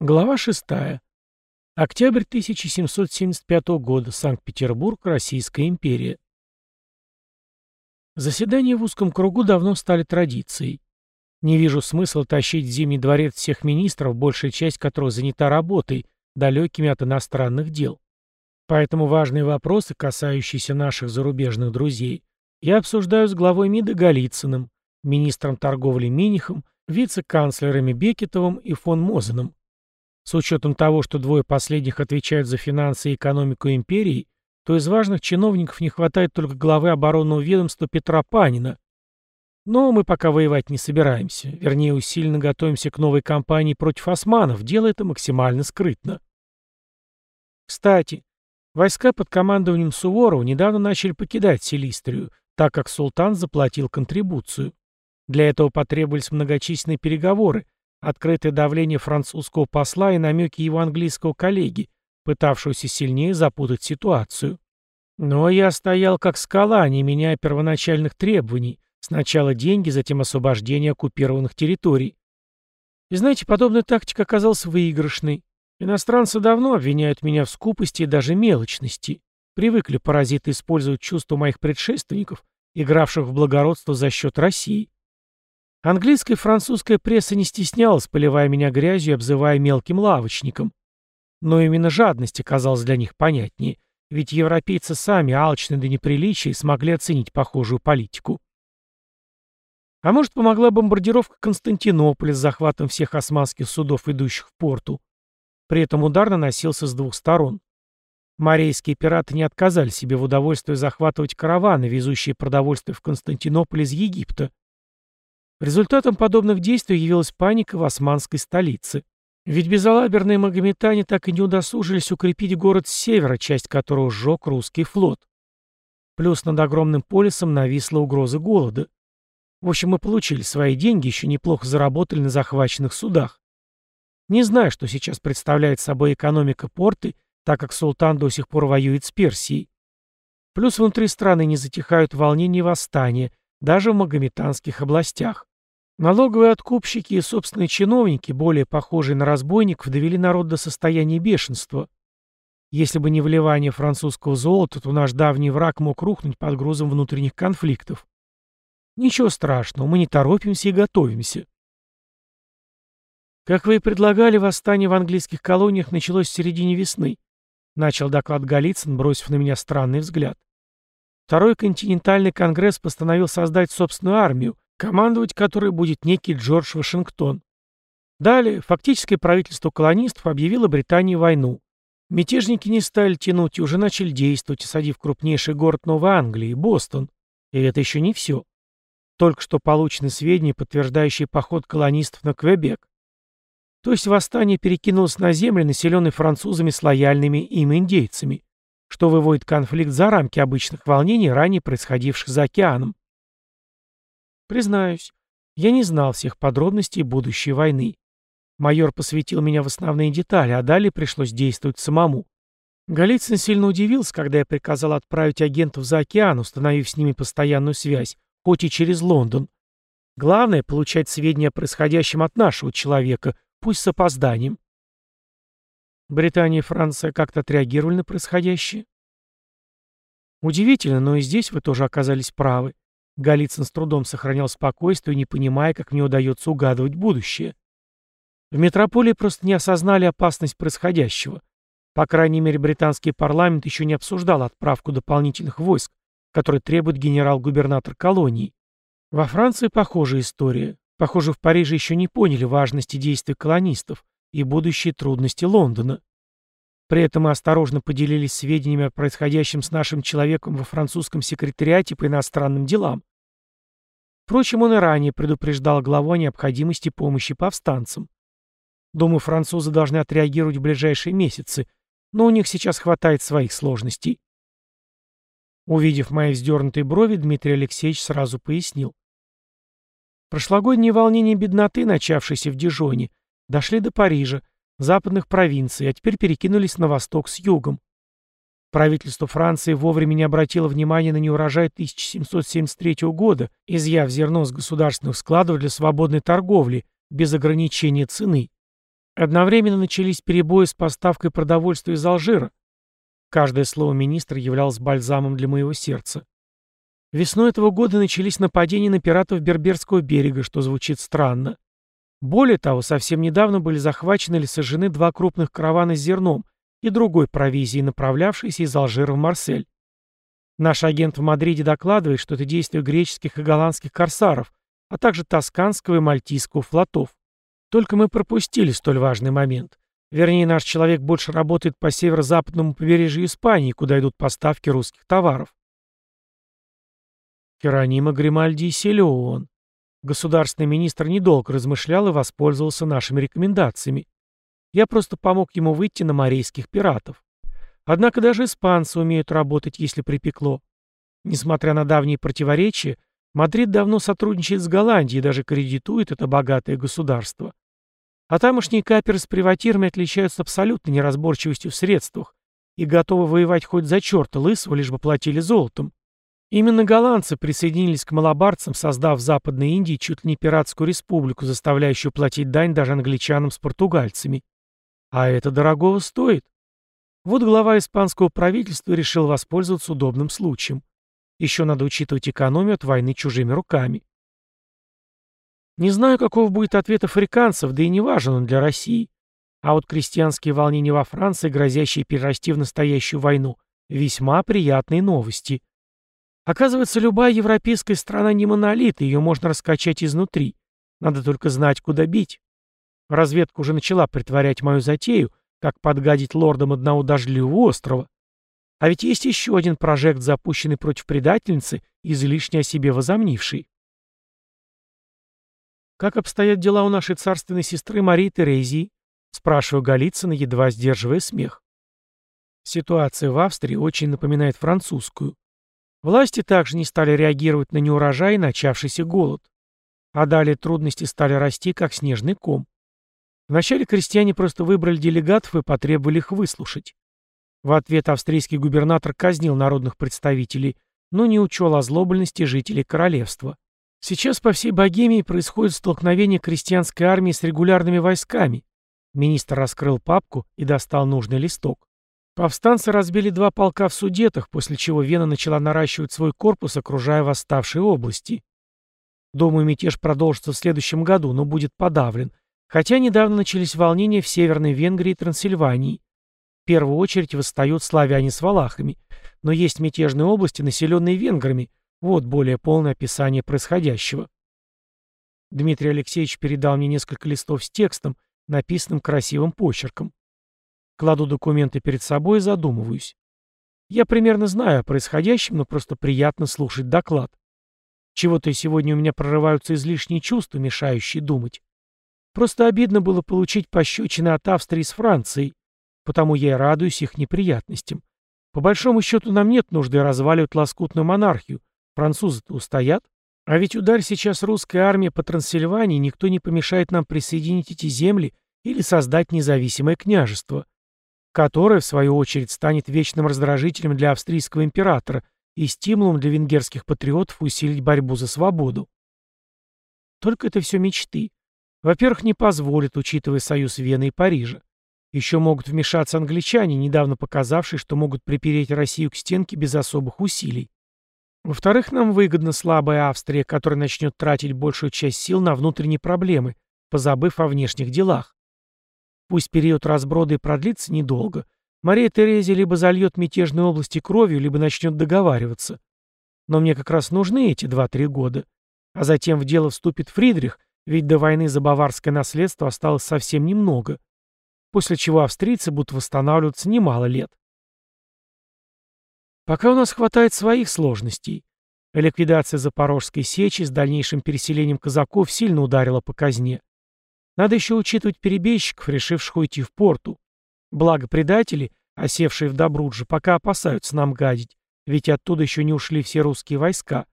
Глава 6. Октябрь 1775 года. Санкт-Петербург, Российская империя. Заседания в узком кругу давно стали традицией. Не вижу смысла тащить в Зимний дворец всех министров, большая часть которых занята работой, далекими от иностранных дел. Поэтому важные вопросы, касающиеся наших зарубежных друзей, я обсуждаю с главой МИДа Голицыным, министром торговли Минихом, вице-канцлерами Бекетовым и фон Мозеном. С учетом того, что двое последних отвечают за финансы и экономику империи, то из важных чиновников не хватает только главы оборонного ведомства Петра Панина. Но мы пока воевать не собираемся, вернее усиленно готовимся к новой кампании против османов, делая это максимально скрытно. Кстати, войска под командованием Суворова недавно начали покидать Силистрию, так как султан заплатил контрибуцию. Для этого потребовались многочисленные переговоры, открытое давление французского посла и намеки его английского коллеги, пытавшегося сильнее запутать ситуацию. Но я стоял как скала, не меняя первоначальных требований. Сначала деньги, затем освобождение оккупированных территорий. И знаете, подобная тактика оказалась выигрышной. Иностранцы давно обвиняют меня в скупости и даже мелочности. Привыкли паразиты использовать чувства моих предшественников, игравших в благородство за счет России. Английская и французская пресса не стеснялась, поливая меня грязью и обзывая мелким лавочником. Но именно жадность оказалась для них понятнее, ведь европейцы сами, алчные до неприличия, смогли оценить похожую политику. А может, помогла бомбардировка Константинополя с захватом всех османских судов, идущих в порту. При этом удар наносился с двух сторон. Морейские пираты не отказали себе в удовольствии захватывать караваны, везущие продовольствие в Константинополь из Египта. Результатом подобных действий явилась паника в османской столице. Ведь безалаберные магометане так и не удосужились укрепить город с севера, часть которого сжег русский флот. Плюс над огромным полисом нависла угроза голода. В общем, мы получили свои деньги, еще неплохо заработали на захваченных судах. Не знаю, что сейчас представляет собой экономика порты, так как султан до сих пор воюет с Персией. Плюс внутри страны не затихают волнения и восстания – даже в магометанских областях. Налоговые откупщики и собственные чиновники, более похожие на разбойников, довели народ до состояния бешенства. Если бы не вливание французского золота, то наш давний враг мог рухнуть под грузом внутренних конфликтов. Ничего страшного, мы не торопимся и готовимся. Как вы и предлагали, восстание в английских колониях началось в середине весны, начал доклад Голицын, бросив на меня странный взгляд. Второй континентальный конгресс постановил создать собственную армию, командовать которой будет некий Джордж Вашингтон. Далее, фактическое правительство колонистов объявило Британии войну. Мятежники не стали тянуть и уже начали действовать, осадив крупнейший город Новой Англии, Бостон. И это еще не все. Только что получены сведения, подтверждающие поход колонистов на Квебек. То есть восстание перекинулось на земли, населенные французами с лояльными им индейцами что выводит конфликт за рамки обычных волнений, ранее происходивших за океаном. Признаюсь, я не знал всех подробностей будущей войны. Майор посвятил меня в основные детали, а далее пришлось действовать самому. Голицын сильно удивился, когда я приказал отправить агентов за океан, установив с ними постоянную связь, хоть и через Лондон. Главное — получать сведения о происходящем от нашего человека, пусть с опозданием. Британия и Франция как-то отреагировали на происходящее? Удивительно, но и здесь вы тоже оказались правы. Голицын с трудом сохранял спокойствие, не понимая, как мне удается угадывать будущее. В метрополии просто не осознали опасность происходящего. По крайней мере, британский парламент еще не обсуждал отправку дополнительных войск, которые требует генерал-губернатор колонии. Во Франции похожая история. Похоже, в Париже еще не поняли важности действий колонистов, и будущие трудности Лондона. При этом мы осторожно поделились сведениями о происходящем с нашим человеком во французском секретариате по иностранным делам. Впрочем, он и ранее предупреждал главу о необходимости помощи повстанцам. Думаю, французы должны отреагировать в ближайшие месяцы, но у них сейчас хватает своих сложностей. Увидев мои вздернутые брови, Дмитрий Алексеевич сразу пояснил. Прошлогодние волнения бедноты, начавшиеся в Дижоне, Дошли до Парижа, западных провинций, а теперь перекинулись на восток с югом. Правительство Франции вовремя не обратило внимания на неурожай 1773 года, изъяв зерно с государственных складов для свободной торговли, без ограничения цены. Одновременно начались перебои с поставкой продовольствия из Алжира. Каждое слово министра являлось бальзамом для моего сердца. Весной этого года начались нападения на пиратов Берберского берега, что звучит странно. Более того, совсем недавно были захвачены или сожжены два крупных каравана с зерном и другой провизией, направлявшейся из Алжира в Марсель. Наш агент в Мадриде докладывает, что это действия греческих и голландских корсаров, а также тосканского и мальтийского флотов. Только мы пропустили столь важный момент. Вернее, наш человек больше работает по северо-западному побережью Испании, куда идут поставки русских товаров. Херонима Гримальди и Селион. Государственный министр недолго размышлял и воспользовался нашими рекомендациями. Я просто помог ему выйти на морейских пиратов. Однако даже испанцы умеют работать, если припекло. Несмотря на давние противоречия, Мадрид давно сотрудничает с Голландией и даже кредитует это богатое государство. А тамошние каперы с приватирами отличаются абсолютной неразборчивостью в средствах и готовы воевать хоть за черта лысого, лишь бы платили золотом. Именно голландцы присоединились к малобарцам, создав в Западной Индии чуть ли не пиратскую республику, заставляющую платить дань даже англичанам с португальцами. А это дорогого стоит. Вот глава испанского правительства решил воспользоваться удобным случаем. Еще надо учитывать экономию от войны чужими руками. Не знаю, каков будет ответ африканцев, да и не важен он для России. А вот крестьянские волнения во Франции, грозящие перерасти в настоящую войну, весьма приятные новости. Оказывается, любая европейская страна не монолит, ее можно раскачать изнутри. Надо только знать, куда бить. Разведка уже начала притворять мою затею, как подгадить лордам одного дождливого острова. А ведь есть еще один прожект, запущенный против предательницы, излишне о себе возомнивший. «Как обстоят дела у нашей царственной сестры Марии Терезии?» — спрашиваю Голицына, едва сдерживая смех. Ситуация в Австрии очень напоминает французскую. Власти также не стали реагировать на неурожай и начавшийся голод. А далее трудности стали расти, как снежный ком. Вначале крестьяне просто выбрали делегатов и потребовали их выслушать. В ответ австрийский губернатор казнил народных представителей, но не учел озлобленности жителей королевства. Сейчас по всей Богемии происходит столкновение крестьянской армии с регулярными войсками. Министр раскрыл папку и достал нужный листок. Повстанцы разбили два полка в Судетах, после чего Вена начала наращивать свой корпус, окружая восставшие области. Думаю, мятеж продолжится в следующем году, но будет подавлен, хотя недавно начались волнения в Северной Венгрии и Трансильвании. В первую очередь восстают славяне с валахами, но есть мятежные области, населенные венграми. Вот более полное описание происходящего. Дмитрий Алексеевич передал мне несколько листов с текстом, написанным красивым почерком. Кладу документы перед собой и задумываюсь. Я примерно знаю о происходящем, но просто приятно слушать доклад. Чего-то сегодня у меня прорываются излишние чувства, мешающие думать. Просто обидно было получить пощечины от Австрии с Францией, потому я и радуюсь их неприятностям. По большому счету нам нет нужды разваливать лоскутную монархию. Французы-то устоят. А ведь ударь сейчас русская армия по Трансильвании, никто не помешает нам присоединить эти земли или создать независимое княжество которое, в свою очередь, станет вечным раздражителем для австрийского императора и стимулом для венгерских патриотов усилить борьбу за свободу. Только это все мечты. Во-первых, не позволят, учитывая союз Вены и Парижа. Еще могут вмешаться англичане, недавно показавшие, что могут припереть Россию к стенке без особых усилий. Во-вторых, нам выгодна слабая Австрия, которая начнет тратить большую часть сил на внутренние проблемы, позабыв о внешних делах. Пусть период разброда продлится недолго. Мария Терезия либо зальет мятежные области кровью, либо начнет договариваться. Но мне как раз нужны эти два-три года. А затем в дело вступит Фридрих, ведь до войны за баварское наследство осталось совсем немного. После чего австрийцы будут восстанавливаться немало лет. Пока у нас хватает своих сложностей. Ликвидация Запорожской сечи с дальнейшим переселением казаков сильно ударила по казне. Надо еще учитывать перебежчиков, решивших уйти в порту. Благо предатели, осевшие в Добрудже, пока опасаются нам гадить, ведь оттуда еще не ушли все русские войска.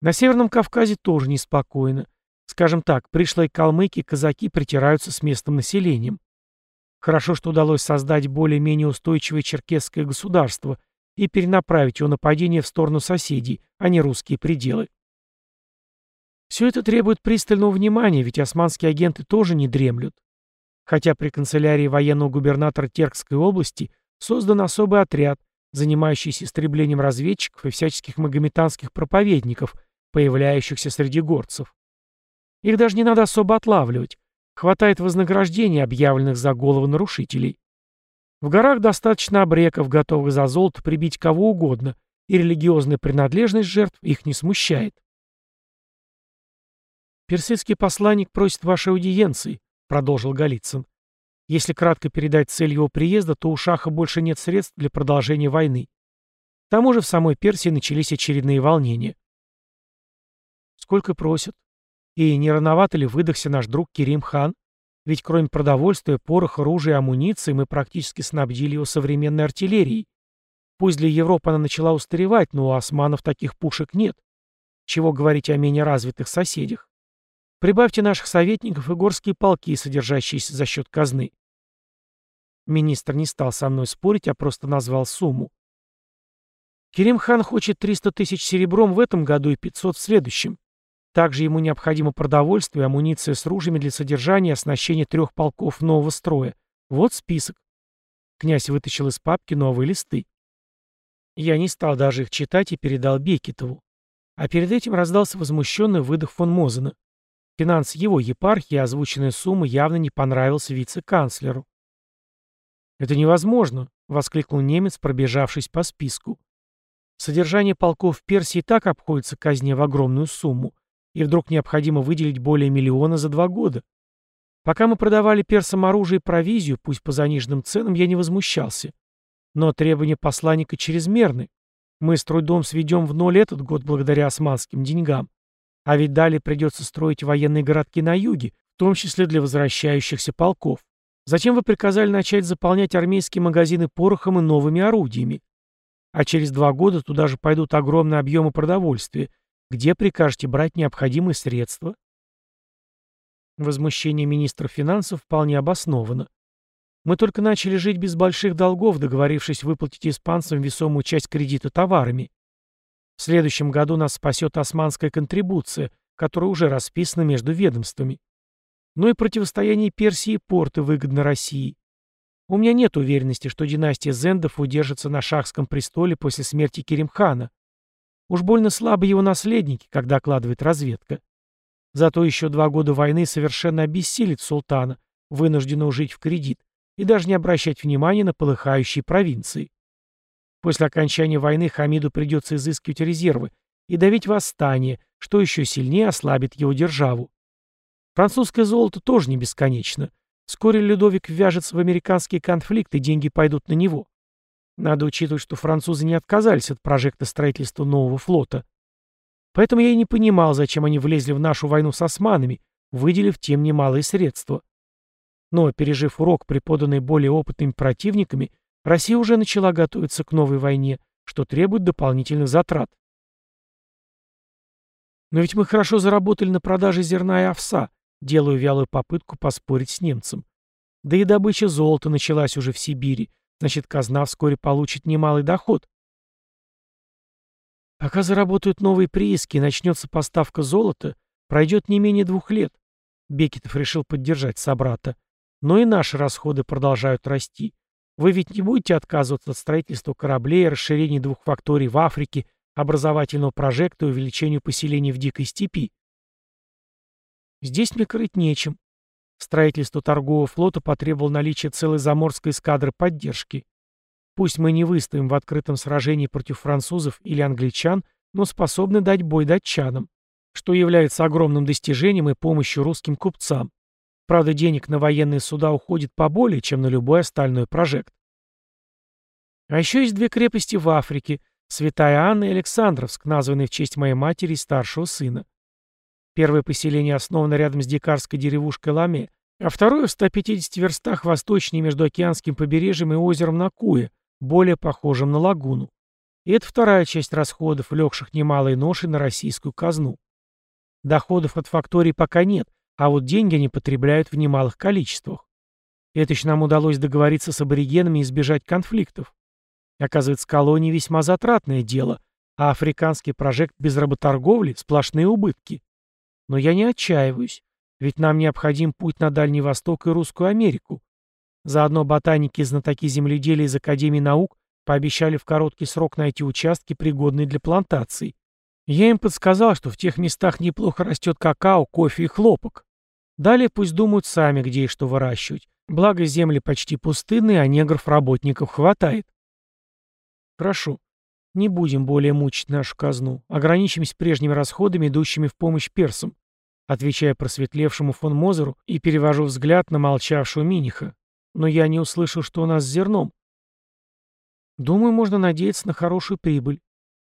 На Северном Кавказе тоже неспокойно. Скажем так, пришлые калмыки казаки притираются с местным населением. Хорошо, что удалось создать более-менее устойчивое черкесское государство и перенаправить его нападение в сторону соседей, а не русские пределы. Все это требует пристального внимания, ведь османские агенты тоже не дремлют. хотя при канцелярии военного губернатора Теркской области создан особый отряд, занимающийся истреблением разведчиков и всяческих магометанских проповедников, появляющихся среди горцев. Их даже не надо особо отлавливать. Хватает вознаграждений, объявленных за головы нарушителей. В горах достаточно обреков, готовых за золото прибить кого угодно, и религиозная принадлежность жертв их не смущает. «Персидский посланник просит вашей аудиенции», — продолжил Голицын. «Если кратко передать цель его приезда, то у Шаха больше нет средств для продолжения войны. К тому же в самой Персии начались очередные волнения». «Сколько просят?» И не рановато ли выдохся наш друг Керим хан? Ведь кроме продовольствия, пороха, оружия и амуниции мы практически снабдили его современной артиллерией. Пусть для Европы она начала устаревать, но у османов таких пушек нет. Чего говорить о менее развитых соседях? Прибавьте наших советников и горские полки, содержащиеся за счет казны. Министр не стал со мной спорить, а просто назвал сумму. Керим-хан хочет 300 тысяч серебром в этом году и 500 в следующем. Также ему необходимо продовольствие амуниция с ружьями для содержания и оснащения трех полков нового строя. Вот список. Князь вытащил из папки новые листы. Я не стал даже их читать и передал Бекетову. А перед этим раздался возмущенный выдох фон Мозена. Финанс его епархии, озвученная сумма, явно не понравилась вице-канцлеру. «Это невозможно», — воскликнул немец, пробежавшись по списку. «Содержание полков в Персии так обходится казне в огромную сумму, и вдруг необходимо выделить более миллиона за два года. Пока мы продавали персам оружие и провизию, пусть по заниженным ценам, я не возмущался. Но требования посланника чрезмерны. Мы стройдом сведем в ноль этот год благодаря османским деньгам. А ведь далее придется строить военные городки на юге, в том числе для возвращающихся полков. Затем вы приказали начать заполнять армейские магазины порохом и новыми орудиями. А через два года туда же пойдут огромные объемы продовольствия, где прикажете брать необходимые средства? Возмущение министра финансов вполне обосновано. Мы только начали жить без больших долгов, договорившись выплатить испанцам весомую часть кредита товарами. В следующем году нас спасет османская контрибуция, которая уже расписана между ведомствами. Но и противостояние Персии и Порты выгодно России. У меня нет уверенности, что династия Зендов удержится на шахском престоле после смерти Керимхана. Уж больно слабы его наследники, как докладывает разведка. Зато еще два года войны совершенно обессилит султана, вынужденного жить в кредит, и даже не обращать внимания на полыхающие провинции. После окончания войны Хамиду придется изыскивать резервы и давить восстание, что еще сильнее ослабит его державу. Французское золото тоже не бесконечно. Вскоре Людовик ввяжется в американский конфликт, и деньги пойдут на него. Надо учитывать, что французы не отказались от прожекта строительства нового флота. Поэтому я и не понимал, зачем они влезли в нашу войну с османами, выделив тем немалые средства. Но, пережив урок, преподанный более опытными противниками, Россия уже начала готовиться к новой войне, что требует дополнительных затрат. Но ведь мы хорошо заработали на продаже зерна и овса, делаю вялую попытку поспорить с немцем. Да и добыча золота началась уже в Сибири, Значит, казна вскоре получит немалый доход. Пока заработают новые прииски и начнется поставка золота, пройдет не менее двух лет. Бекетов решил поддержать собрата. Но и наши расходы продолжают расти. Вы ведь не будете отказываться от строительства кораблей, расширения двух факторий в Африке, образовательного прожекта и увеличению поселений в дикой степи. Здесь мне крыть нечем. Строительство торгового флота потребовало наличия целой заморской эскадры поддержки. Пусть мы не выстоим в открытом сражении против французов или англичан, но способны дать бой датчанам, что является огромным достижением и помощью русским купцам. Правда, денег на военные суда уходит поболее, чем на любой остальной прожект. А еще есть две крепости в Африке – Святая Анна и Александровск, названные в честь моей матери и старшего сына. Первое поселение основано рядом с дикарской деревушкой Ламе, а второе в 150 верстах восточнее между океанским побережьем и озером Накуя, более похожим на лагуну. И это вторая часть расходов, легших немалой ноши на российскую казну. Доходов от факторий пока нет, а вот деньги они потребляют в немалых количествах. Это еще нам удалось договориться с аборигенами и избежать конфликтов. Оказывается, колонии весьма затратное дело, а африканский прожект без работорговли – сплошные убытки. Но я не отчаиваюсь. Ведь нам необходим путь на Дальний Восток и Русскую Америку. Заодно ботаники и знатоки земледелия из Академии наук пообещали в короткий срок найти участки, пригодные для плантаций. Я им подсказал, что в тех местах неплохо растет какао, кофе и хлопок. Далее пусть думают сами, где и что выращивать. Благо земли почти пустынные, а негров-работников хватает. Хорошо. Не будем более мучить нашу казну. Ограничимся прежними расходами, идущими в помощь персам. Отвечая просветлевшему фон Мозеру и перевожу взгляд на молчавшего Миниха. Но я не услышал, что у нас с зерном. Думаю, можно надеяться на хорошую прибыль.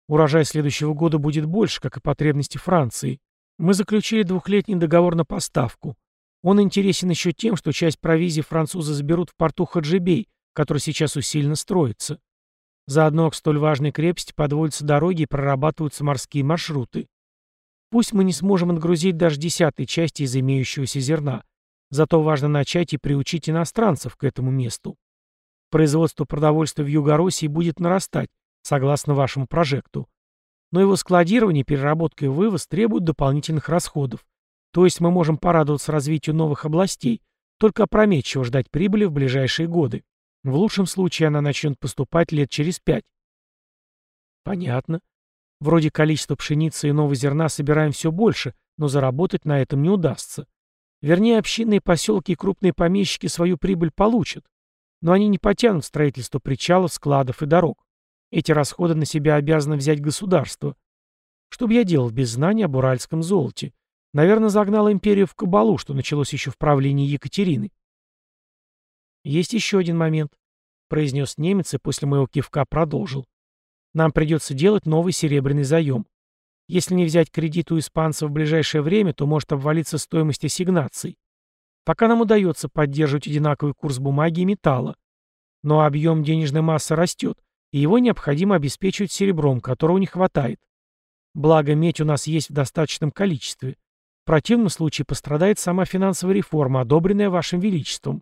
Урожай следующего года будет больше, как и потребности Франции. Мы заключили двухлетний договор на поставку. Он интересен еще тем, что часть провизии французы заберут в порту Хаджибей, который сейчас усиленно строится. Заодно к столь важной крепости подводятся дороги и прорабатываются морские маршруты. Пусть мы не сможем нагрузить даже десятой части из имеющегося зерна, зато важно начать и приучить иностранцев к этому месту. Производство продовольствия в Юго-России будет нарастать, согласно вашему прожекту. Но его складирование, переработка и вывоз требуют дополнительных расходов. То есть мы можем порадоваться развитию новых областей, только опрометчиво ждать прибыли в ближайшие годы. В лучшем случае она начнет поступать лет через пять. Понятно. Вроде количество пшеницы и нового зерна собираем все больше, но заработать на этом не удастся. Вернее, общинные поселки и крупные помещики свою прибыль получат. Но они не потянут строительство причалов, складов и дорог. Эти расходы на себя обязано взять государство. Что бы я делал без знания об уральском золоте? Наверное, загнал империю в кабалу, что началось еще в правлении Екатерины. «Есть еще один момент», — произнес немец и после моего кивка продолжил. «Нам придется делать новый серебряный заем. Если не взять кредит у испанцев в ближайшее время, то может обвалиться стоимость ассигнаций. Пока нам удается поддерживать одинаковый курс бумаги и металла. Но объем денежной массы растет, и его необходимо обеспечивать серебром, которого не хватает. Благо, медь у нас есть в достаточном количестве. В противном случае пострадает сама финансовая реформа, одобренная Вашим Величеством.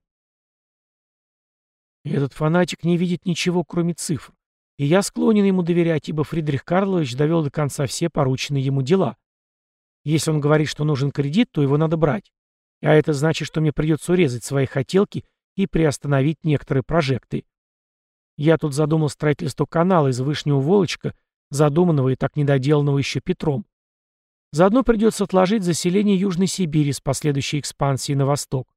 Этот фанатик не видит ничего, кроме цифр. И я склонен ему доверять, ибо Фридрих Карлович довел до конца все порученные ему дела. Если он говорит, что нужен кредит, то его надо брать. А это значит, что мне придется урезать свои хотелки и приостановить некоторые прожекты. Я тут задумал строительство канала из Вышнего Волочка, задуманного и так недоделанного еще Петром. Заодно придется отложить заселение Южной Сибири с последующей экспансией на восток.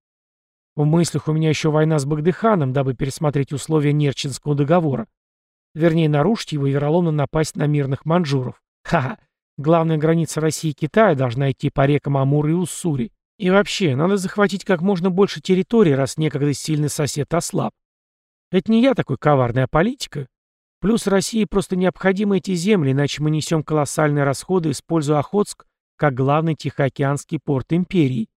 В мыслях у меня еще война с Багдыханом, дабы пересмотреть условия Нерчинского договора. Вернее, нарушить его и вероломно напасть на мирных манжуров. Ха-ха. Главная граница России и Китая должна идти по рекам Амур и Уссури. И вообще, надо захватить как можно больше территорий, раз некогда сильный сосед ослаб. Это не я такой коварный, а политика. Плюс России просто необходимы эти земли, иначе мы несем колоссальные расходы, используя Охотск как главный Тихоокеанский порт империи.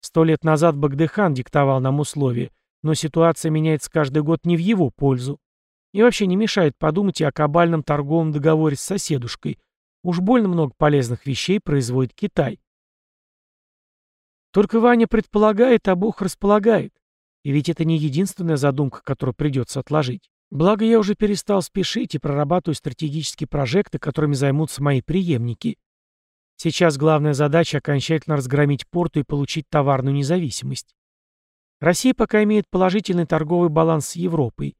Сто лет назад Багдыхан диктовал нам условия, но ситуация меняется каждый год не в его пользу. И вообще не мешает подумать и о кабальном торговом договоре с соседушкой. Уж больно много полезных вещей производит Китай. Только Ваня предполагает, а Бог располагает. И ведь это не единственная задумка, которую придется отложить. Благо я уже перестал спешить и прорабатываю стратегические прожекты, которыми займутся мои преемники. Сейчас главная задача — окончательно разгромить порту и получить товарную независимость. Россия пока имеет положительный торговый баланс с Европой.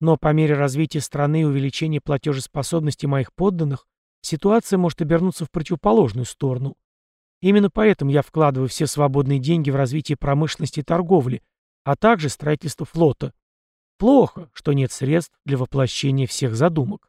Но по мере развития страны и увеличения платежеспособности моих подданных, ситуация может обернуться в противоположную сторону. Именно поэтому я вкладываю все свободные деньги в развитие промышленности и торговли, а также строительство флота. Плохо, что нет средств для воплощения всех задумок.